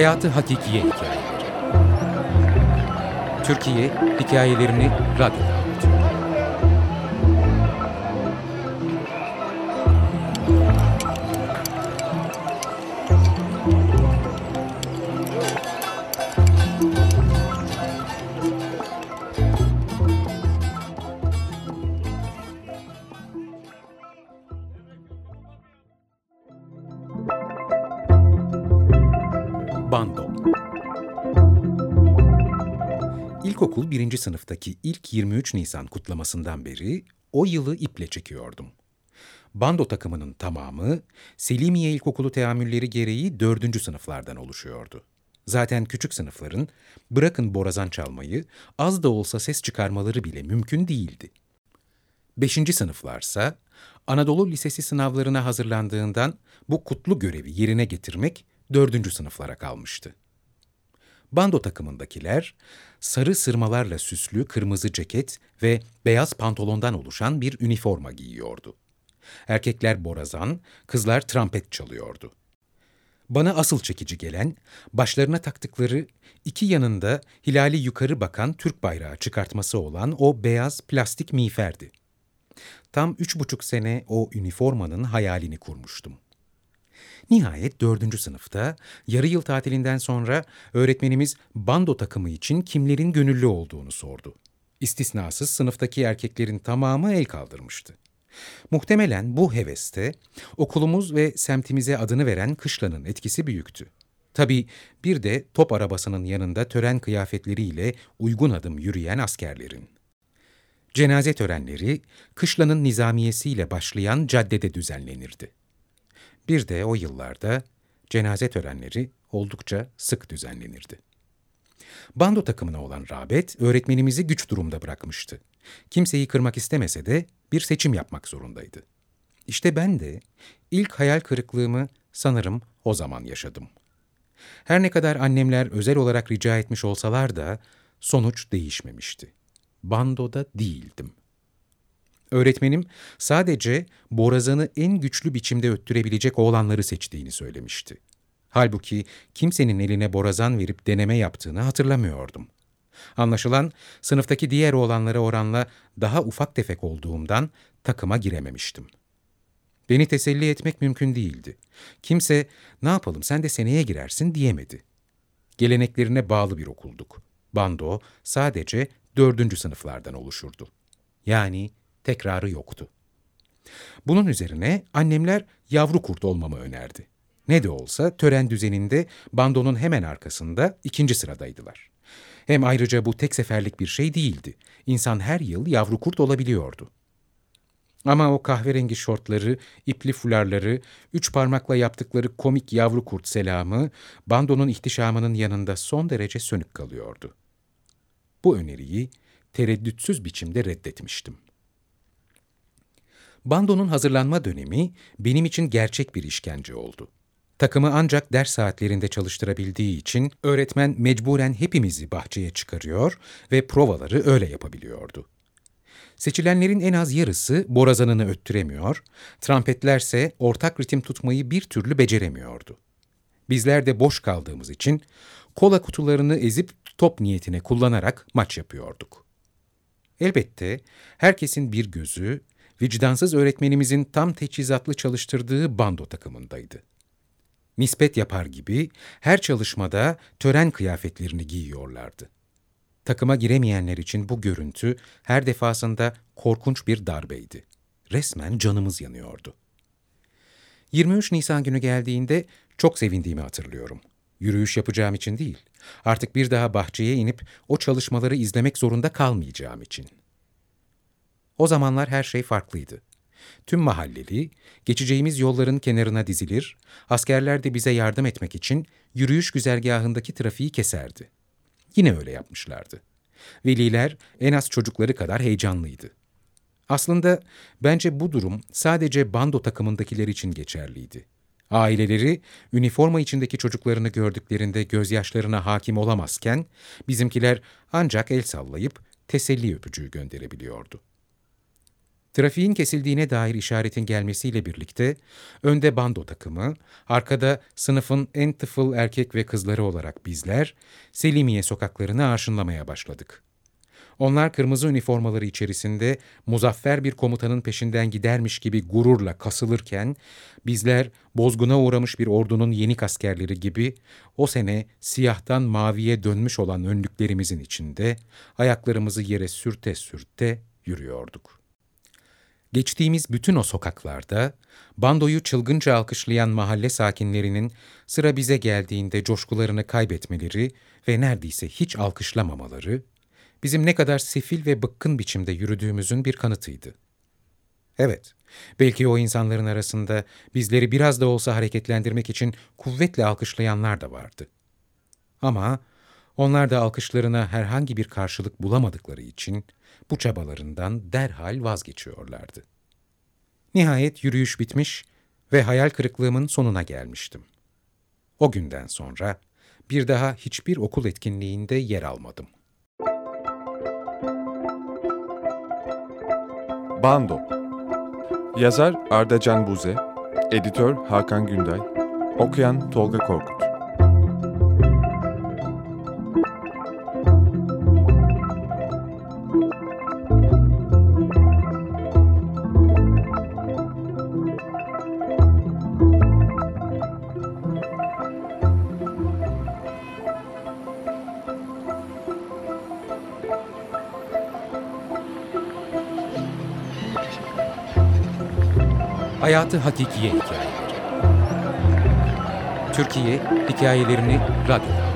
Hayatı hakikiye hikayeleri. Türkiye hikayelerini radyoda Bando İlkokul birinci sınıftaki ilk 23 Nisan kutlamasından beri o yılı iple çekiyordum. Bando takımının tamamı Selimiye İlkokulu teamülleri gereği dördüncü sınıflardan oluşuyordu. Zaten küçük sınıfların bırakın borazan çalmayı az da olsa ses çıkarmaları bile mümkün değildi. Beşinci sınıflarsa Anadolu Lisesi sınavlarına hazırlandığından bu kutlu görevi yerine getirmek dördüncü sınıflara kalmıştı. Bando takımındakiler sarı sırmalarla süslü kırmızı ceket ve beyaz pantolondan oluşan bir üniforma giyiyordu. Erkekler borazan, kızlar trompet çalıyordu. Bana asıl çekici gelen, başlarına taktıkları iki yanında hilali yukarı bakan Türk bayrağı çıkartması olan o beyaz plastik miğferdi. Tam üç buçuk sene o üniformanın hayalini kurmuştum. Nihayet dördüncü sınıfta yarı yıl tatilinden sonra öğretmenimiz bando takımı için kimlerin gönüllü olduğunu sordu. İstisnasız sınıftaki erkeklerin tamamı el kaldırmıştı. Muhtemelen bu heveste okulumuz ve semtimize adını veren kışlanın etkisi büyüktü. Tabii bir de top arabasının yanında tören kıyafetleriyle uygun adım yürüyen askerlerin. Cenaze törenleri kışlanın nizamiyesiyle başlayan caddede düzenlenirdi. Bir de o yıllarda cenaze törenleri oldukça sık düzenlenirdi. Bando takımına olan rağbet öğretmenimizi güç durumda bırakmıştı. Kimseyi kırmak istemese de bir seçim yapmak zorundaydı. İşte ben de ilk hayal kırıklığımı sanırım o zaman yaşadım. Her ne kadar annemler özel olarak rica etmiş olsalar da sonuç değişmemişti. Bandoda değildim. Öğretmenim sadece borazanı en güçlü biçimde öttürebilecek oğlanları seçtiğini söylemişti. Halbuki kimsenin eline borazan verip deneme yaptığını hatırlamıyordum. Anlaşılan sınıftaki diğer oğlanlara oranla daha ufak tefek olduğumdan takıma girememiştim. Beni teselli etmek mümkün değildi. Kimse ne yapalım sen de seneye girersin diyemedi. Geleneklerine bağlı bir okulduk. Bando sadece dördüncü sınıflardan oluşurdu. Yani tekrarı yoktu. Bunun üzerine annemler yavru kurt olmamı önerdi. Ne de olsa tören düzeninde bandonun hemen arkasında ikinci sıradaydılar. Hem ayrıca bu tek seferlik bir şey değildi. İnsan her yıl yavru kurt olabiliyordu. Ama o kahverengi şortları, ipli fularları, üç parmakla yaptıkları komik yavru kurt selamı, bandonun ihtişamının yanında son derece sönük kalıyordu. Bu öneriyi tereddütsüz biçimde reddetmiştim. Bandonun hazırlanma dönemi benim için gerçek bir işkence oldu. Takımı ancak ders saatlerinde çalıştırabildiği için öğretmen mecburen hepimizi bahçeye çıkarıyor ve provaları öyle yapabiliyordu. Seçilenlerin en az yarısı borazanını öttüremiyor, trampetlerse ortak ritim tutmayı bir türlü beceremiyordu. Bizler de boş kaldığımız için kola kutularını ezip top niyetine kullanarak maç yapıyorduk. Elbette herkesin bir gözü vicdansız öğretmenimizin tam teçhizatlı çalıştırdığı bando takımındaydı. Nispet yapar gibi her çalışmada tören kıyafetlerini giyiyorlardı. Takıma giremeyenler için bu görüntü her defasında korkunç bir darbeydi. Resmen canımız yanıyordu. 23 Nisan günü geldiğinde çok sevindiğimi hatırlıyorum. Yürüyüş yapacağım için değil, artık bir daha bahçeye inip o çalışmaları izlemek zorunda kalmayacağım için. O zamanlar her şey farklıydı. Tüm mahalleli, geçeceğimiz yolların kenarına dizilir, askerler de bize yardım etmek için yürüyüş güzergahındaki trafiği keserdi. Yine öyle yapmışlardı. Veliler en az çocukları kadar heyecanlıydı. Aslında bence bu durum sadece bando takımındakiler için geçerliydi. Aileleri üniforma içindeki çocuklarını gördüklerinde gözyaşlarına hakim olamazken bizimkiler ancak el sallayıp teselli öpücüğü gönderebiliyordu. Trafiğin kesildiğine dair işaretin gelmesiyle birlikte önde bando takımı, arkada sınıfın en tıfıl erkek ve kızları olarak bizler Selimiye sokaklarını arşınlamaya başladık. Onlar kırmızı üniformaları içerisinde muzaffer bir komutanın peşinden gidermiş gibi gururla kasılırken, bizler bozguna uğramış bir ordunun yenik askerleri gibi o sene siyahtan maviye dönmüş olan önlüklerimizin içinde ayaklarımızı yere sürte sürte yürüyorduk. Geçtiğimiz bütün o sokaklarda bandoyu çılgınca alkışlayan mahalle sakinlerinin sıra bize geldiğinde coşkularını kaybetmeleri ve neredeyse hiç alkışlamamaları bizim ne kadar sefil ve bıkkın biçimde yürüdüğümüzün bir kanıtıydı. Evet, belki o insanların arasında bizleri biraz da olsa hareketlendirmek için kuvvetle alkışlayanlar da vardı. Ama onlar da alkışlarına herhangi bir karşılık bulamadıkları için bu çabalarından derhal vazgeçiyorlardı. Nihayet yürüyüş bitmiş ve hayal kırıklığımın sonuna gelmiştim. O günden sonra bir daha hiçbir okul etkinliğinde yer almadım. Bando Yazar Arda Can Buze Editör Hakan Günday Okuyan Tolga Korkut Hayatı Hakikiye Hikayeleri Türkiye Hikayelerini Radyo'da